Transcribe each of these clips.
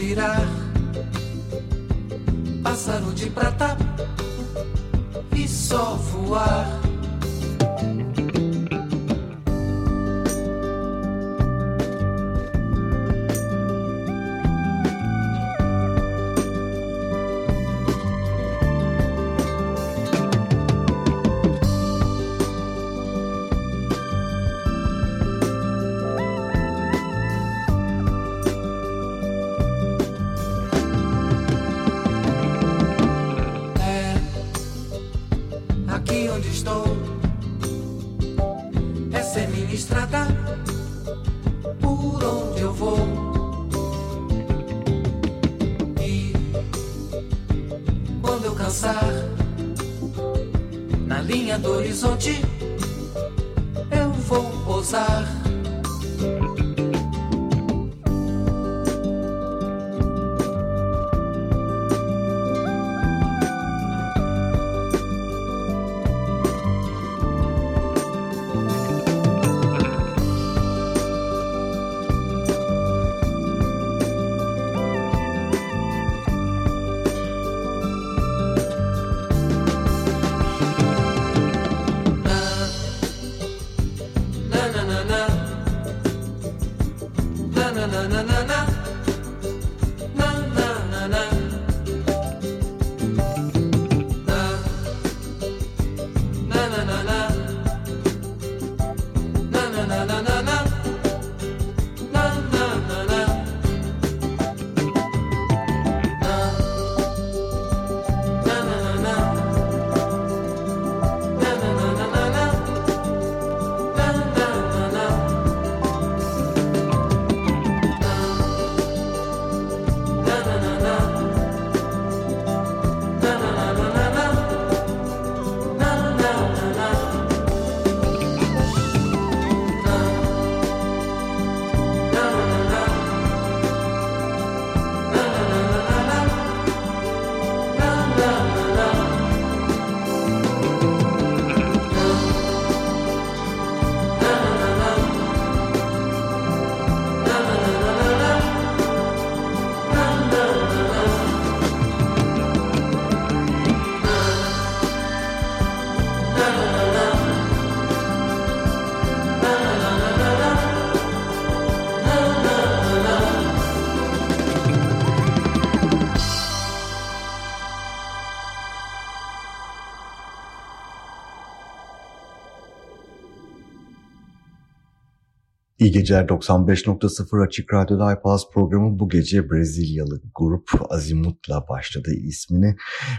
virar pássaro de prata e só voar. İyi geceler 95.0 Açık Radyo'da iPlus programı bu gece Brezilyalı grup Azimut'la başladı ismini.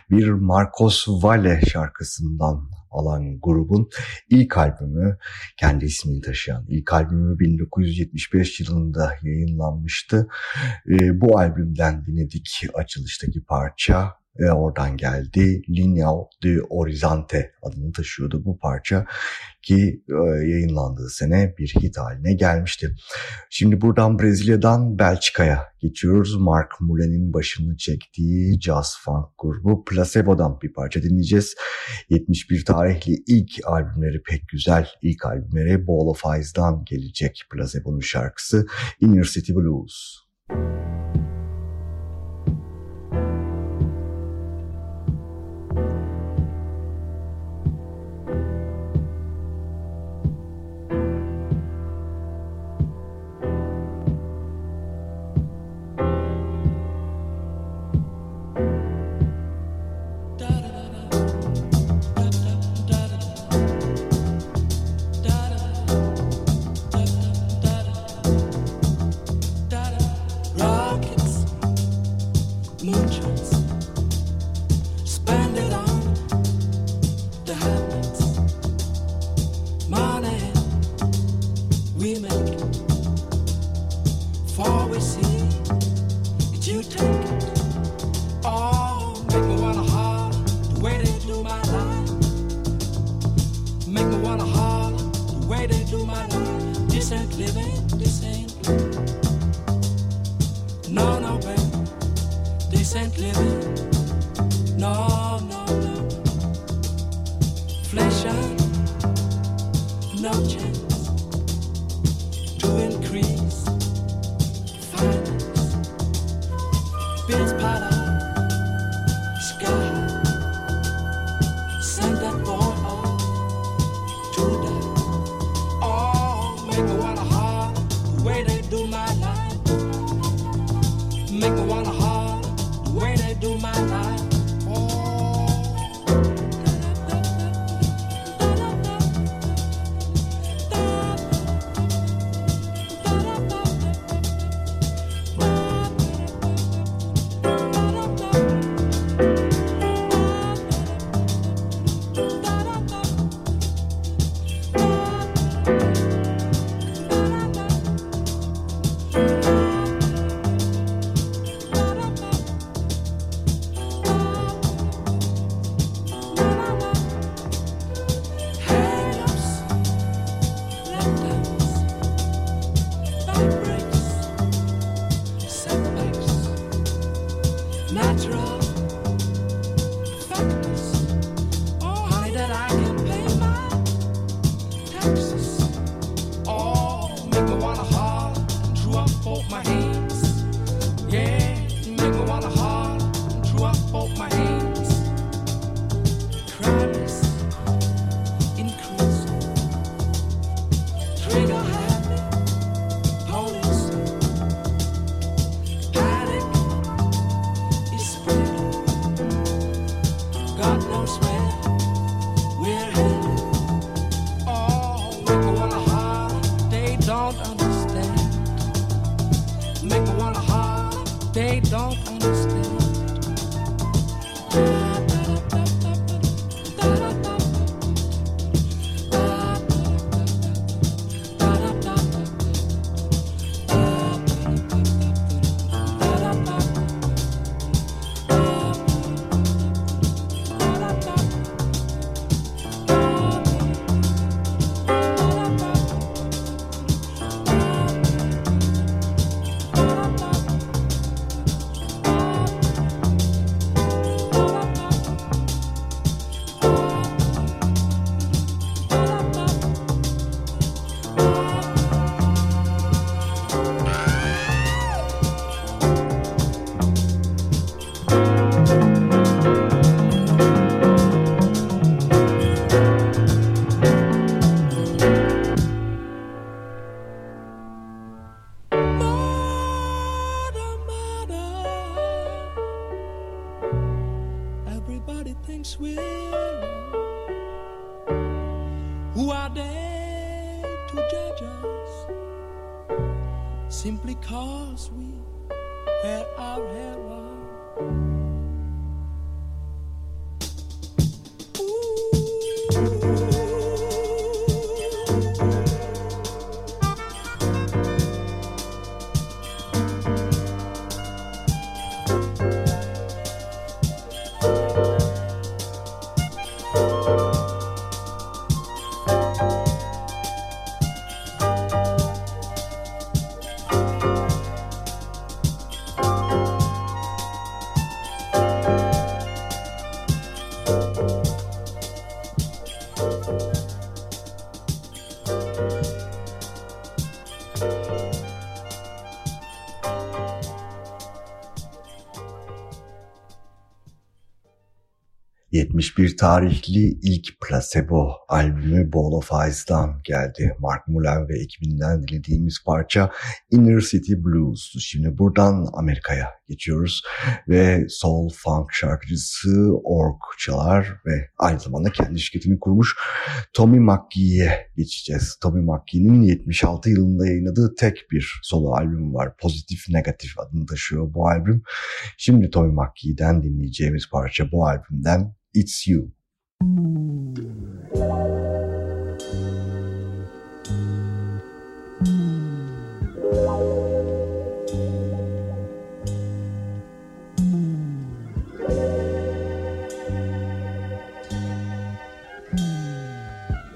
Bir Marcos Valle şarkısından alan grubun ilk albümü, kendi ismini taşıyan ilk albümü 1975 yılında yayınlanmıştı. Ee, bu albümden dinledik açılıştaki parça ve oradan geldi. Linea de Horizonte adını taşıyordu bu parça ki e, yayınlandığı sene bir hit haline gelmişti. Şimdi buradan Brezilya'dan Belçika'ya geçiyoruz. Mark Mullen'in başını çektiği jazz funk grubu Placebo'dan bir parça dinleyeceğiz. 71 tarihli ilk albümleri pek güzel. İlk albümleri Ball of Eyes'dan gelecek Placebo'nun şarkısı Inner City Blues. Müzik weary Who are they to judge us? Simply cause we had our hair bir tarihli ilk Placebo albümü Ball of Ices'dan geldi. Mark Mullen ve ekibinden dinlediğimiz parça Inner City Blues. Şimdi buradan Amerika'ya geçiyoruz ve soul funk şarkıcısı Ork çalar ve aynı zamanda kendi şirketini kurmuş Tommy McGee'ye geçeceğiz. Tommy McGee'nin 76 yılında yayınladığı tek bir solo albüm var. Pozitif Negatif adını taşıyor bu albüm. Şimdi Tommy McGee'den dinleyeceğimiz parça bu albümden it's you.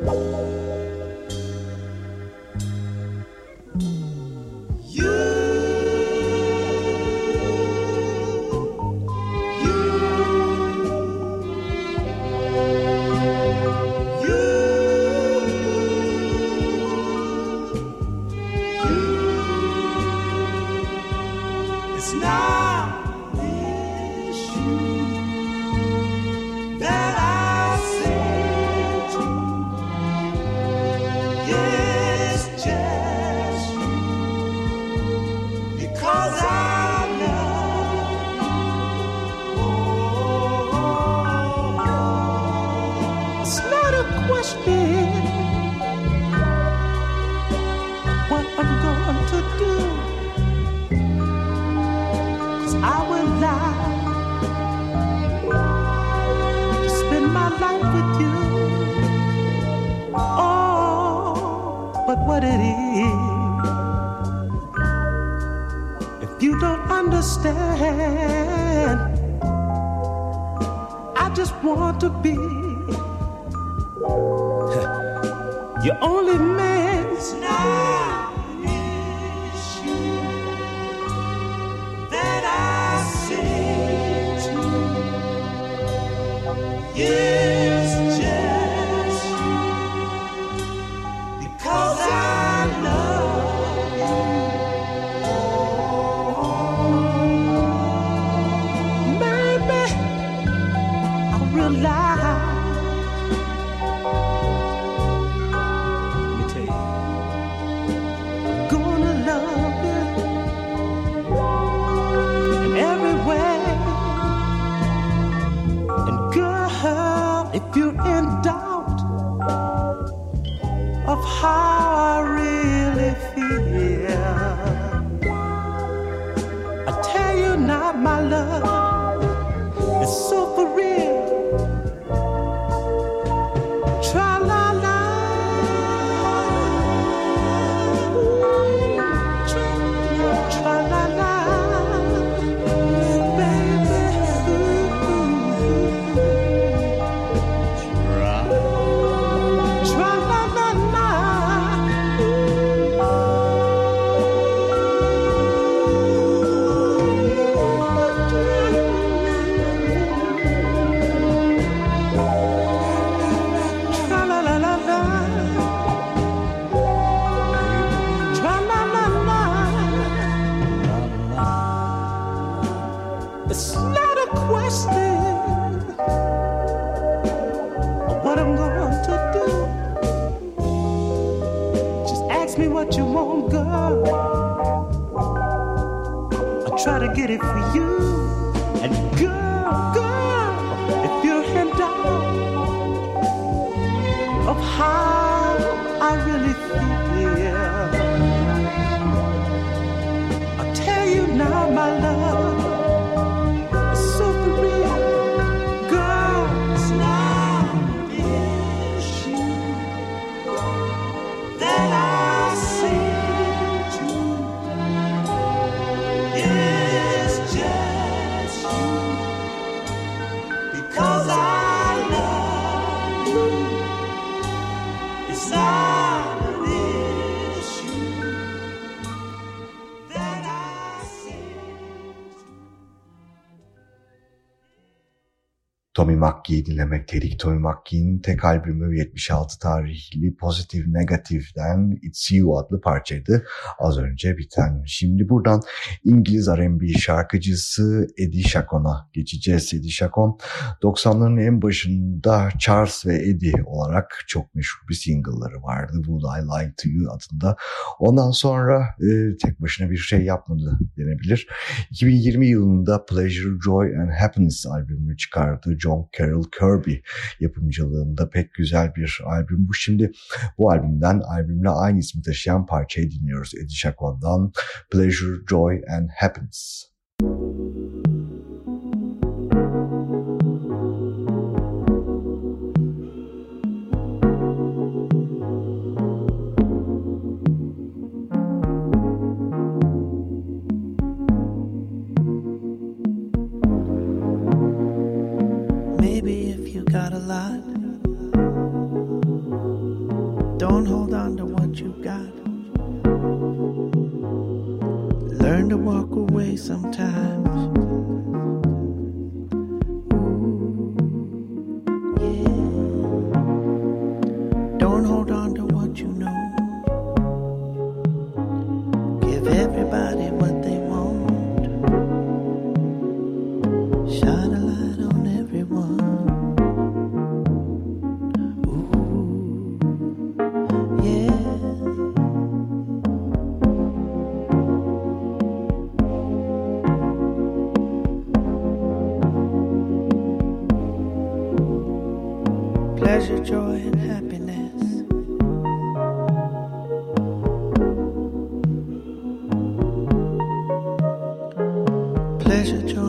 Thank If you're in doubt of how Tommy McGee'yi dinlemekteydik. Tommy McGee'nin tek albümü 76 tarihli Positive Negative'den It's You adlı parçaydı. Az önce biten. Şimdi buradan İngiliz R&B şarkıcısı Eddie Chacon'a geçeceğiz. Eddie Chacon 90'ların en başında Charles ve Eddie olarak çok meşhur bir single'ları vardı. Would I Lie To You adında. Ondan sonra e, tek başına bir şey yapmadı denebilir. 2020 yılında Pleasure, Joy and Happiness albümünü çıkardı. John Carroll Kirby yapımcılığında pek güzel bir albüm bu. Şimdi bu albümden albümle aynı ismi taşıyan parçayı dinliyoruz. Eddie Chacon'dan Pleasure, Joy and Happiness. treasure trove.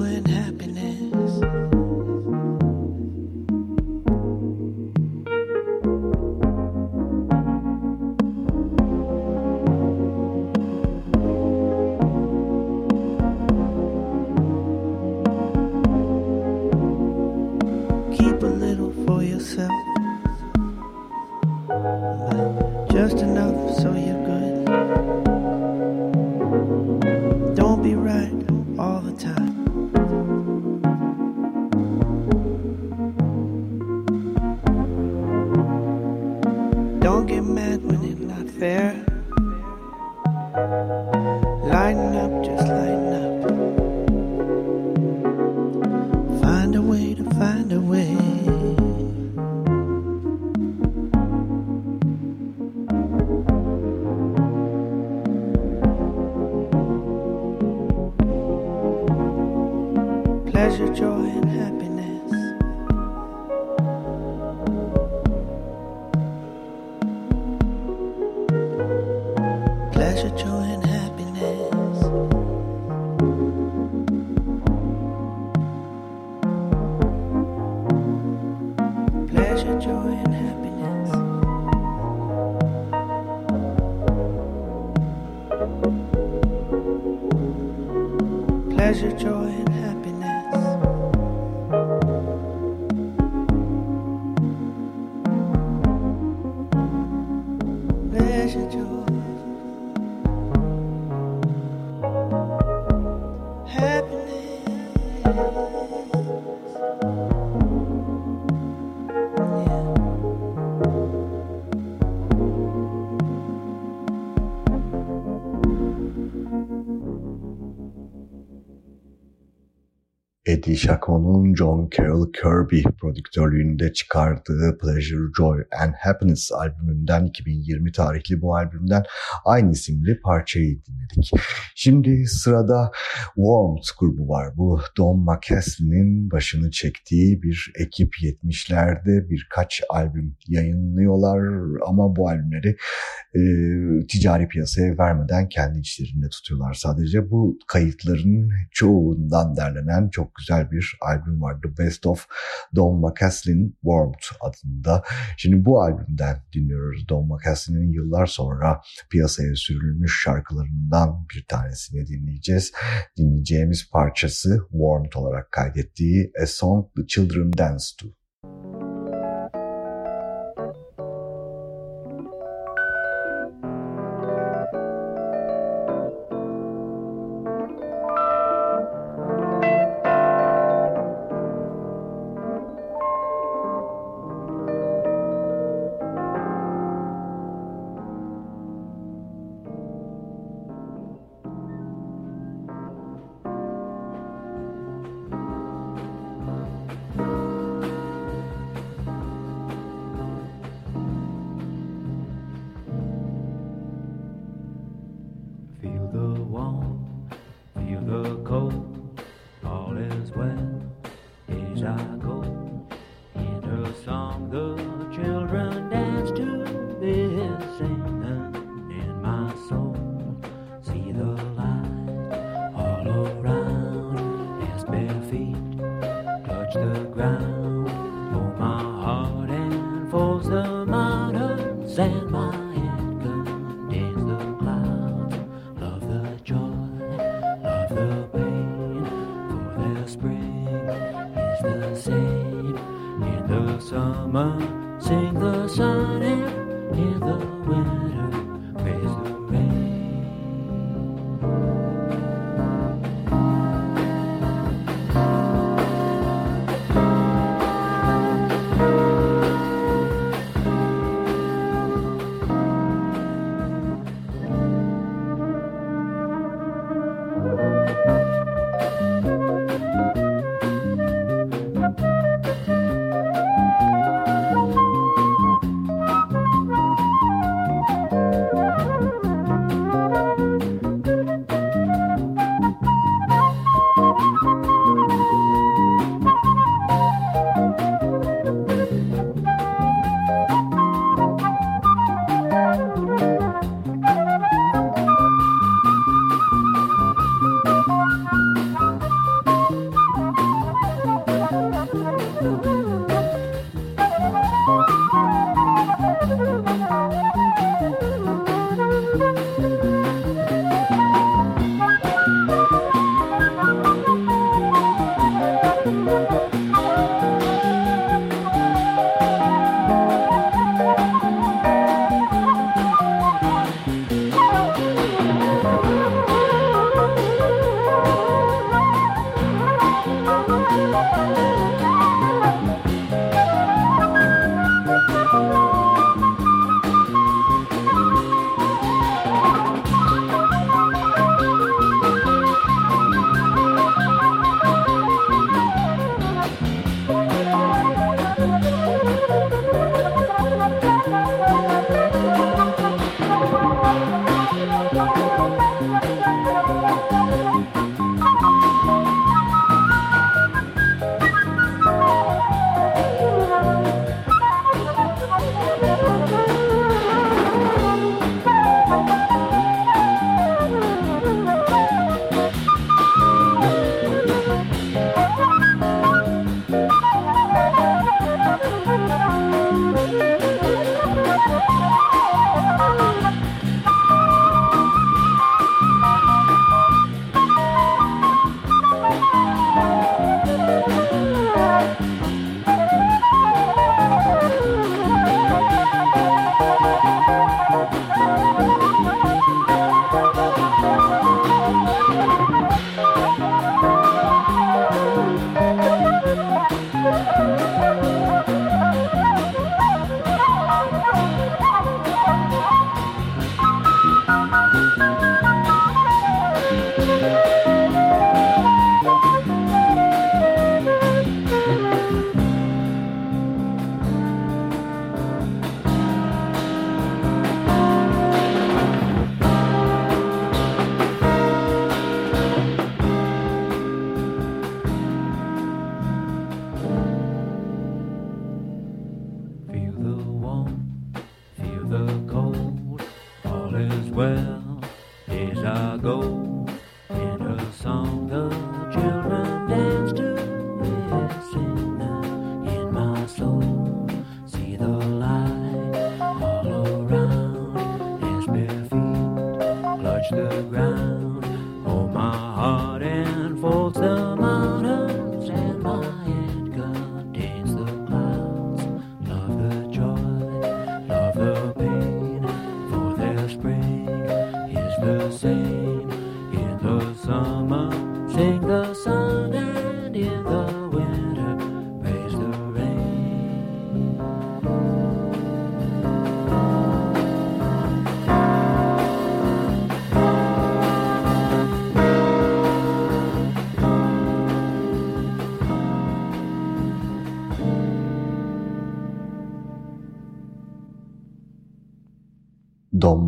Eddie Chacon'un John Carroll Kirby prodüktörlüğünde çıkardığı Pleasure, Joy and Happiness albümünden 2020 tarihli bu albümden aynı isimli parçayı dinledik. Şimdi sırada Warmth grubu var. Bu Don McCasley'nin başını çektiği bir ekip 70'lerde birkaç albüm yayınlıyorlar ama bu albümleri e, ticari piyasaya vermeden kendi içlerinde tutuyorlar sadece. Bu kayıtların çoğundan derlenen çok güzel bir albüm var. The Best of Don McCaslin Warmth adında. Şimdi bu albümden dinliyoruz. Don McCaslin'in yıllar sonra piyasaya sürülmüş şarkılarından bir tanesini dinleyeceğiz. Dinleyeceğimiz parçası Warmth olarak kaydettiği A Song the Children Dance To.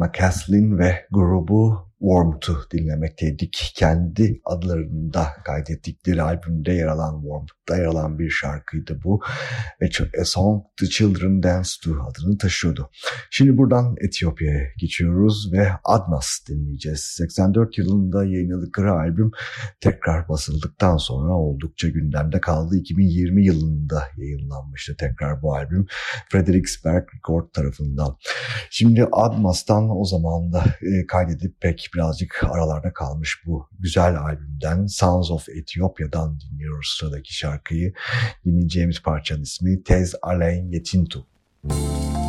Don McCaslin ve grubu Warmth'u dinlemekteydik. Kendi adlarında kaydettikleri albümde yer alan Warmth'da yer alan bir şarkıydı bu. Ve A Song The Children Dance To adını taşıyordu. Şimdi buradan Etiyopya'ya geçiyoruz ve Adnas dinleyeceğiz. 84 yılında yayınladıkları albüm tekrar basıldıktan sonra oldukça gündemde kaldı. 2020 yılında yayınlanmıştı tekrar bu albüm. Fredericksburg Record tarafından. Şimdi Admas'tan o zaman da e, kaydedip pek birazcık aralarda kalmış bu güzel albümden Sounds of Ethiopya'dan dinliyoruz sıradaki şarkıyı. Dinleyeceğimiz parçanın ismi Tez Alen Yetintu. Müzik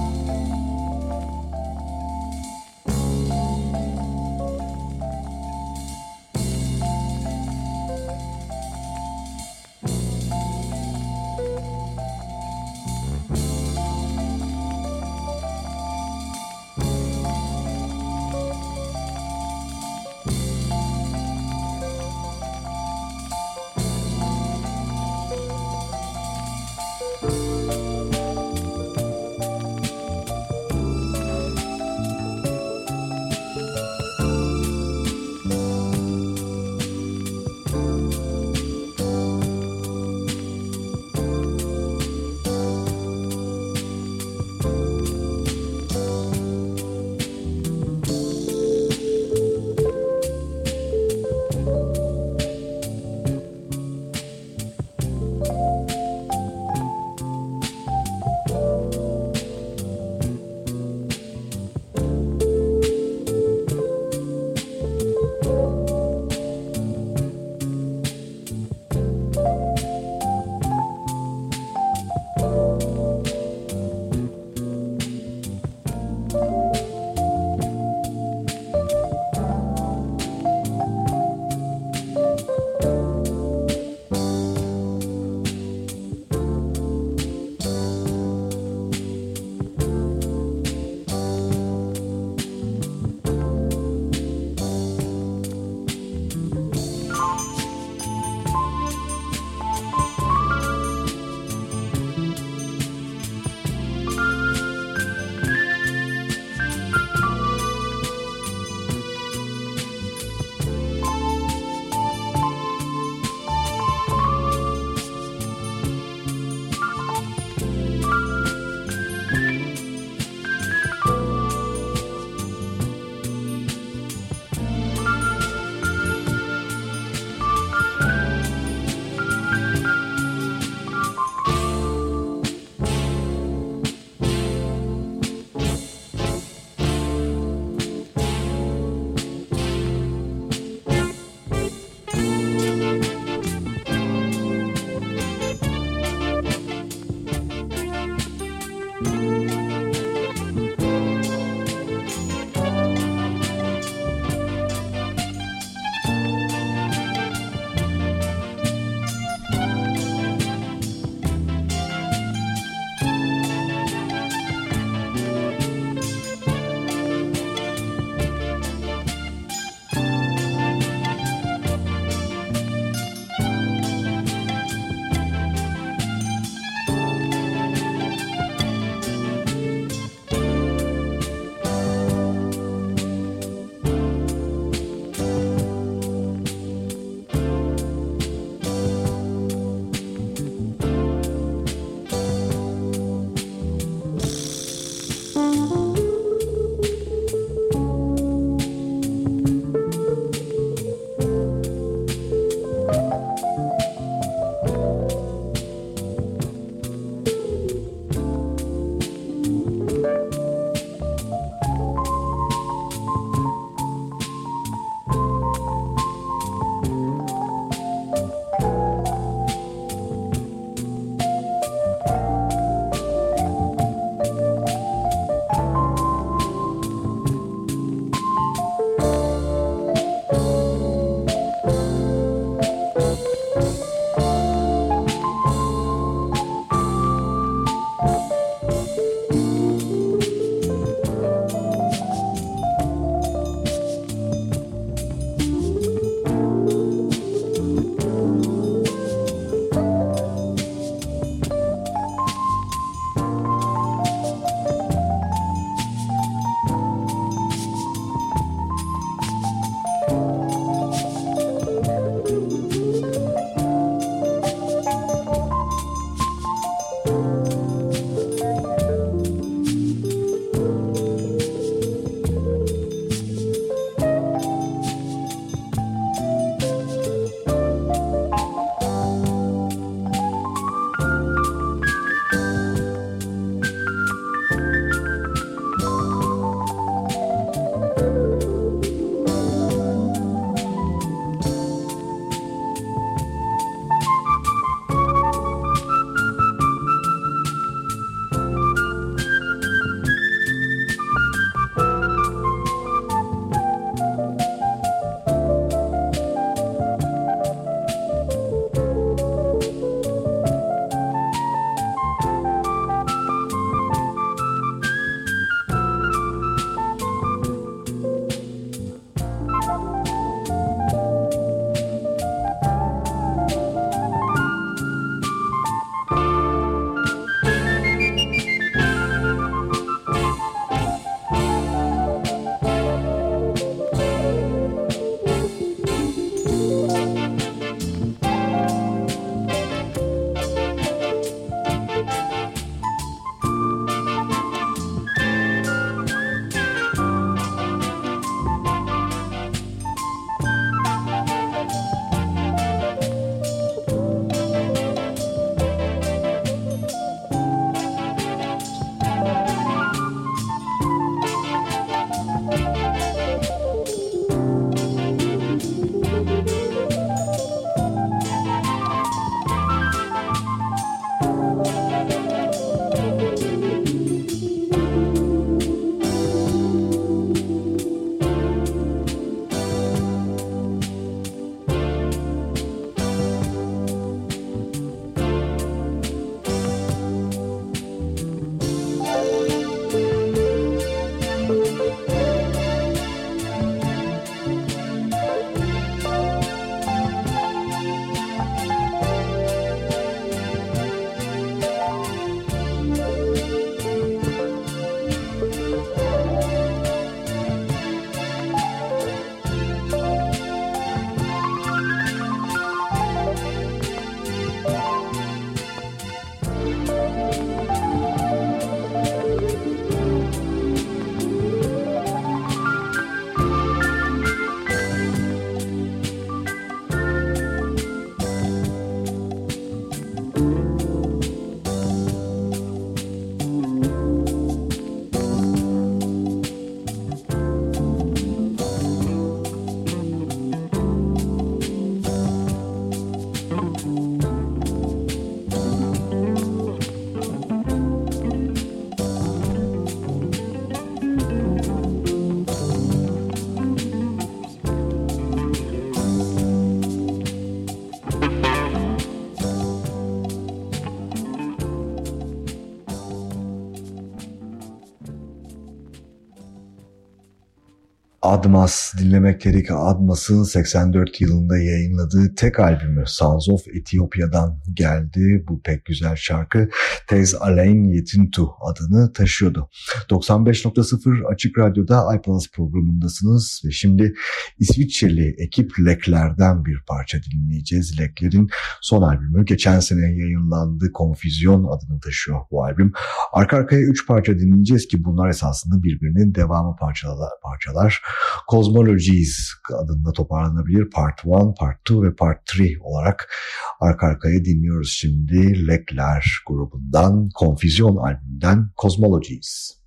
Admas dinlemek gerek Admas'ın 84 yılında yayınladığı tek albümü Sounds of Ethiopya'dan geldi. Bu pek güzel şarkı Tez Alain Yetintu adını taşıyordu. 95.0 Açık Radyo'da iPlus programındasınız ve şimdi İsviçreli ekip Lekler'den bir parça dinleyeceğiz. Lekler'in son albümü geçen sene yayınlandı. Konfüzyon adını taşıyor bu albüm. Arka arkaya 3 parça dinleyeceğiz ki bunlar esasında birbirinin devamı parçalar. parçalar. Cosmologies adında toparlanabilir. Part 1, Part 2 ve Part 3 olarak arka arkaya dinliyoruz şimdi. Lekler grubundan, Konfüzyon albümünden Cosmologies.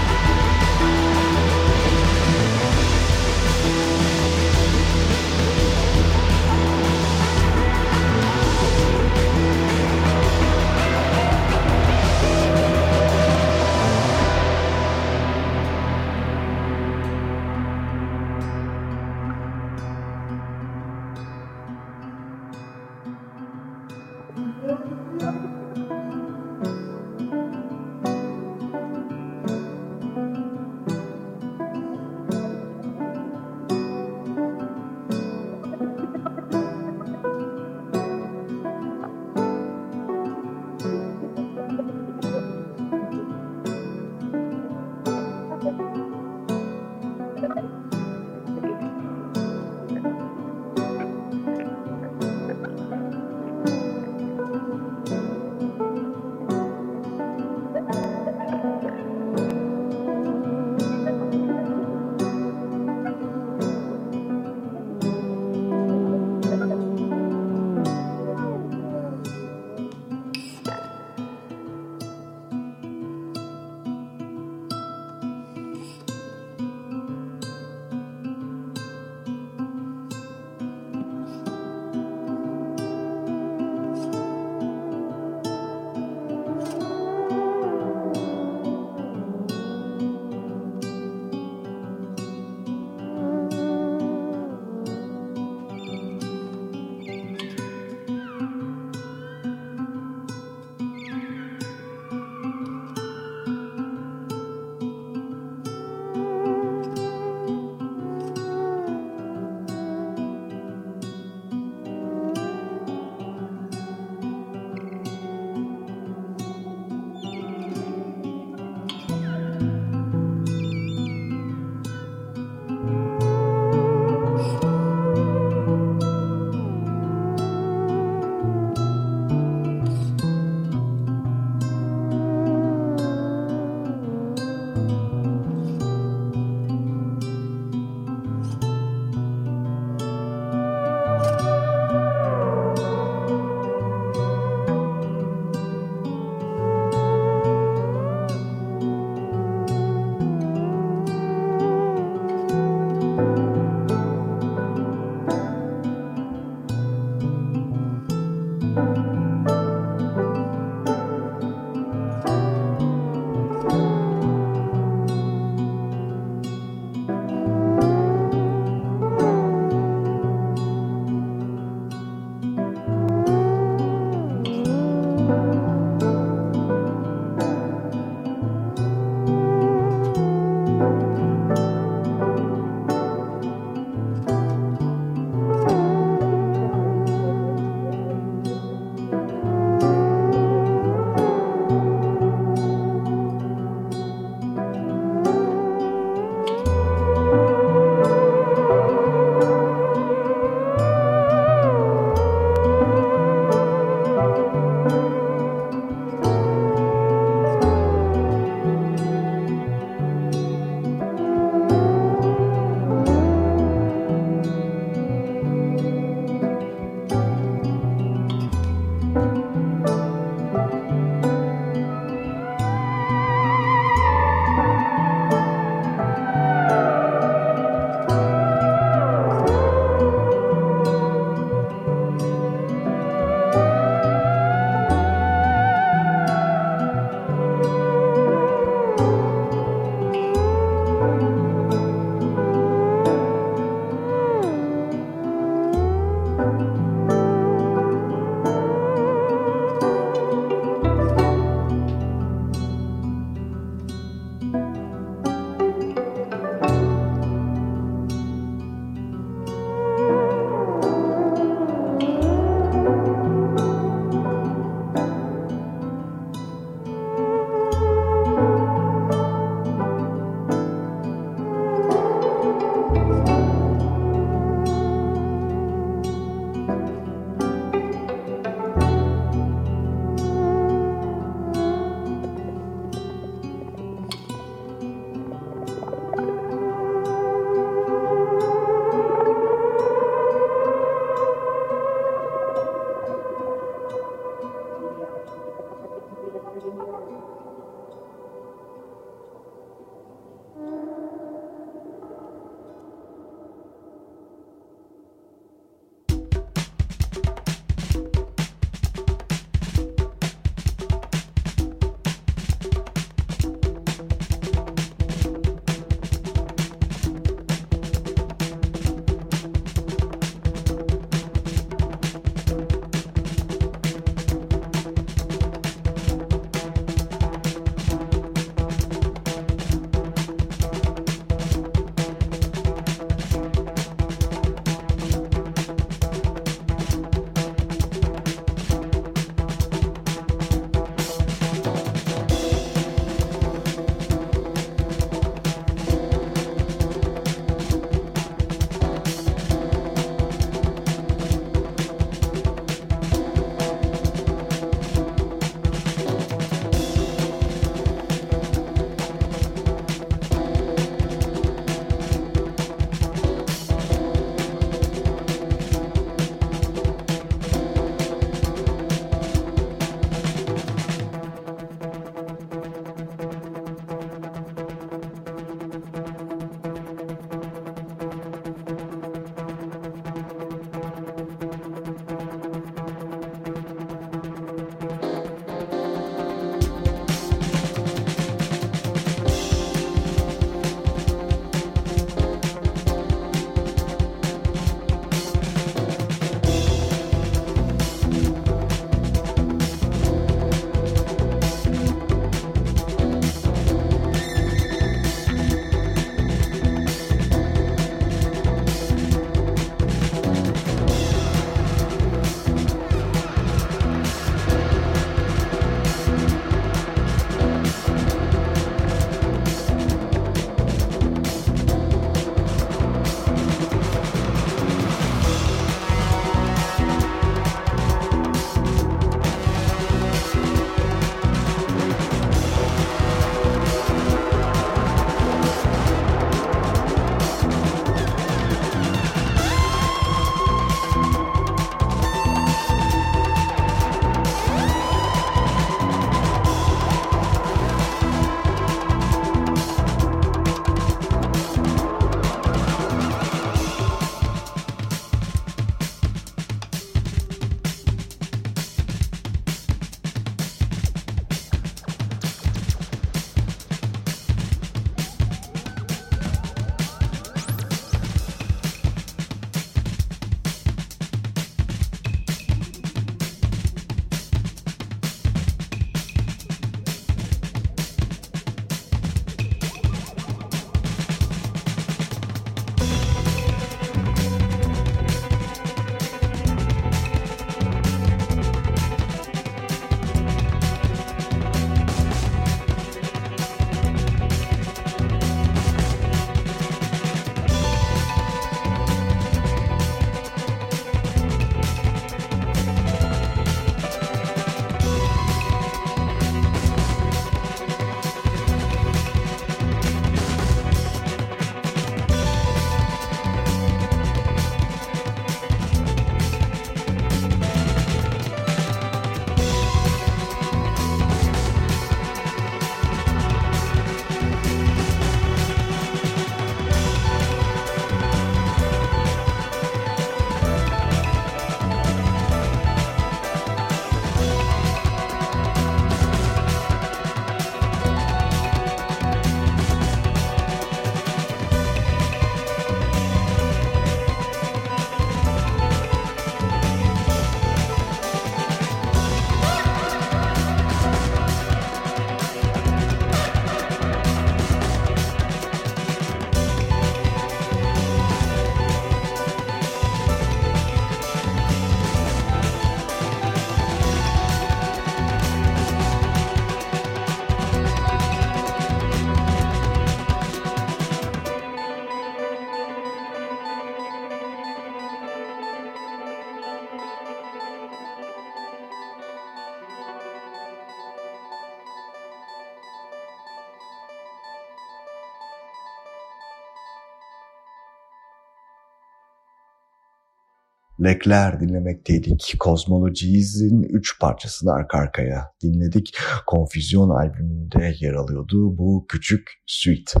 Lekler dinlemekteydik. Cosmologies'in üç parçasını arka arkaya dinledik. Konfüzyon albümünde yer alıyordu bu küçük suite.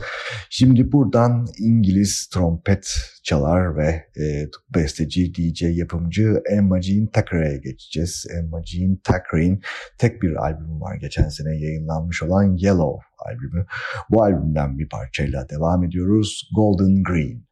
Şimdi buradan İngiliz trompet çalar ve e, besteci, DJ, yapımcı Emma Jean Thackeray'e geçeceğiz. Emma Jean Thackeray'in tek bir albümü var geçen sene yayınlanmış olan Yellow albümü. Bu albümden bir parçayla devam ediyoruz. Golden Green.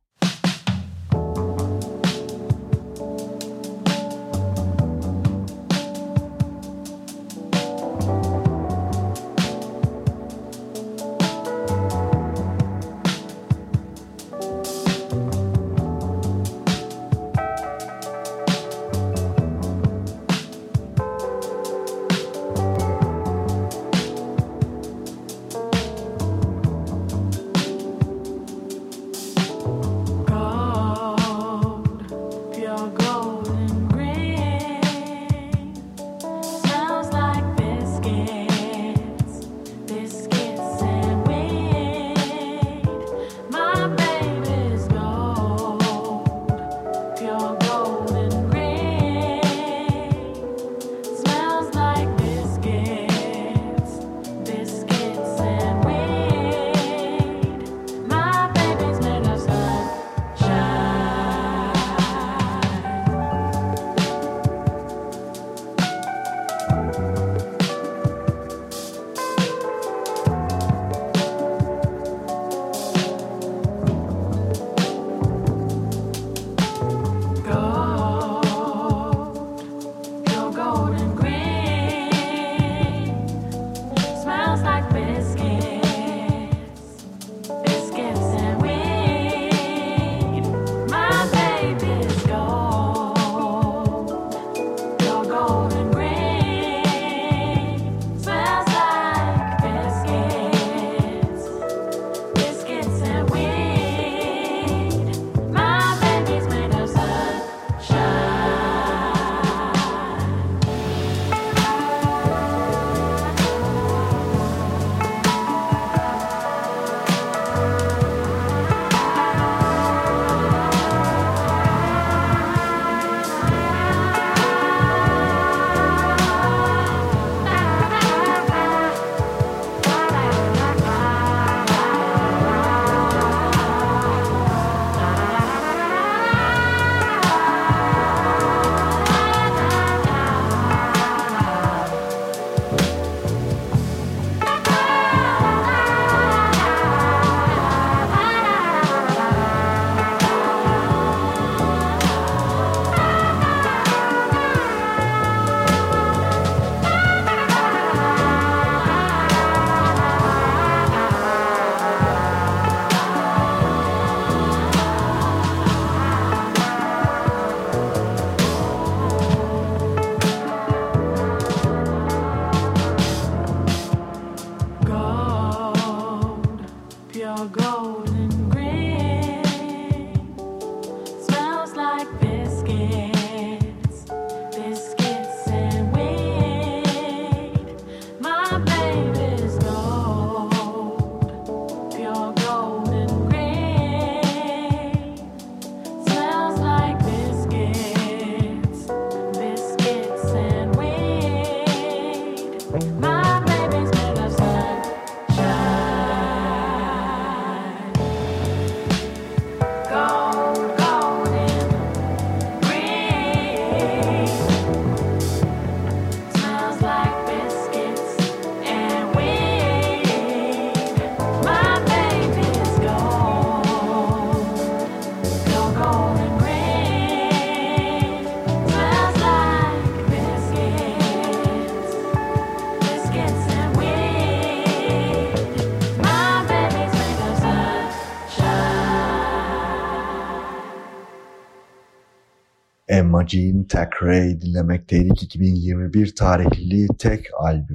Emma Jean Thackeray dinlemekteydik. 2021 tarihli tek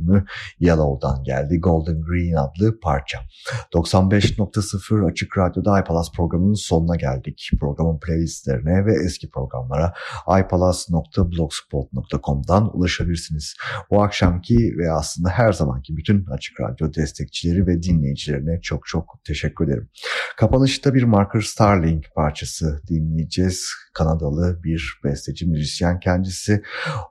albümü Yellow'dan geldi. Golden Green adlı parça. 95.0 Açık Radyo'da iPalas programının sonuna geldik. Programın playlistlerine ve eski programlara ipalas.blogspot.com'dan ulaşabilirsiniz. Bu akşamki ve aslında her zamanki bütün Açık Radyo destekçileri ve dinleyicilerine çok çok teşekkür ederim. Kapanışta bir Marker Starling parçası dinleyeceğiz. Kanadalı bir besteci, müzisyen kendisi.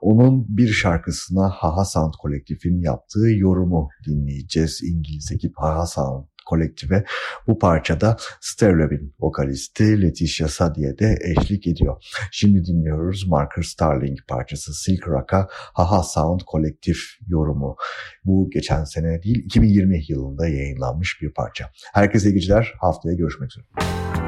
Onun bir şarkısına Haha Sound Kolektif'in yaptığı yorumu dinleyeceğiz. İngiliz ekip Haha Sound kolektife bu parçada Sterlev'in vokalisti Leticia Sadie de eşlik ediyor. Şimdi dinliyoruz Marker Starling parçası Silk Rock'a Haha Sound kolektif yorumu. Bu geçen sene değil 2020 yılında yayınlanmış bir parça. Herkese geceler haftaya görüşmek üzere.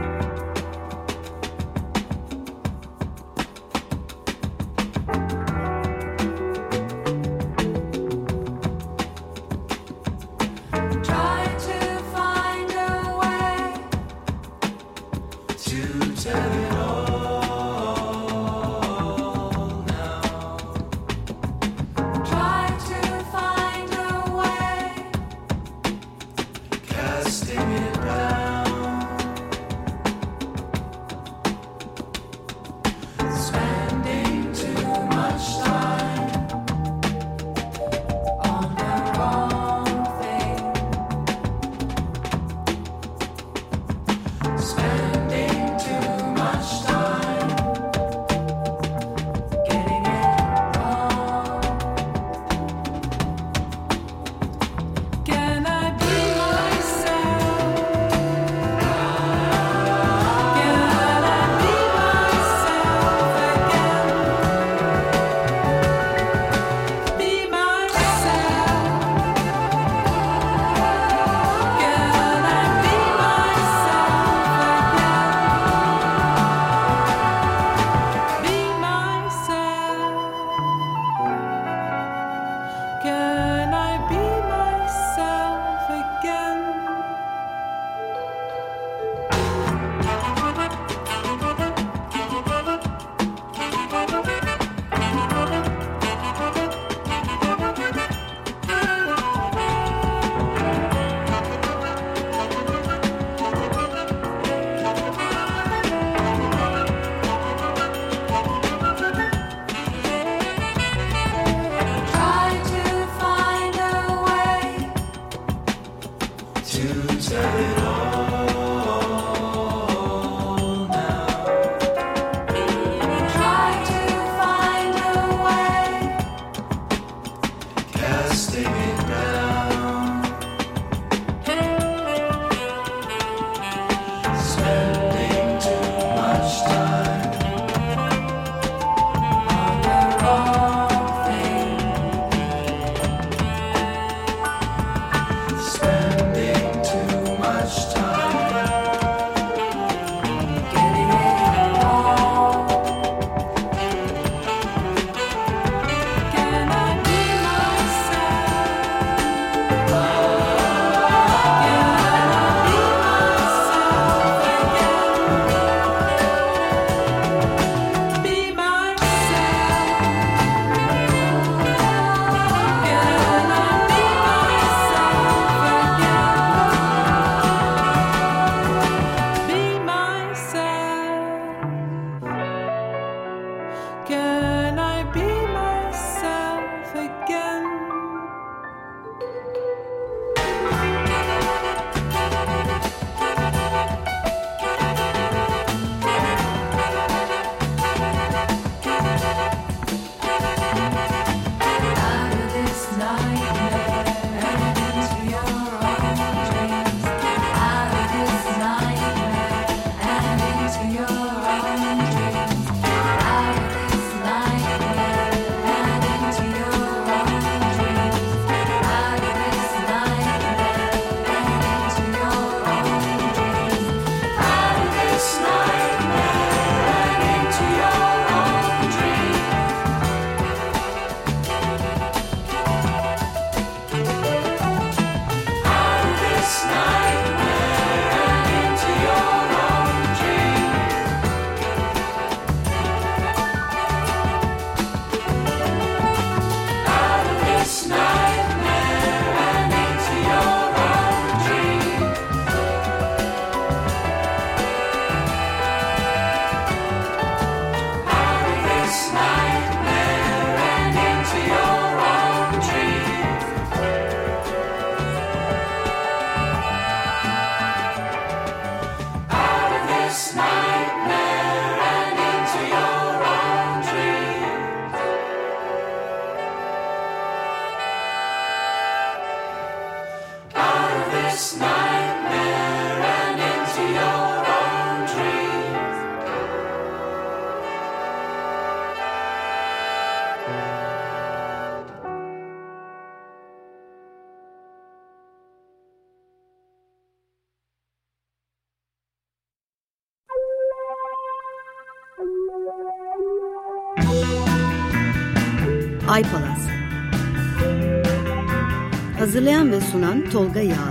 Tolga Yağlı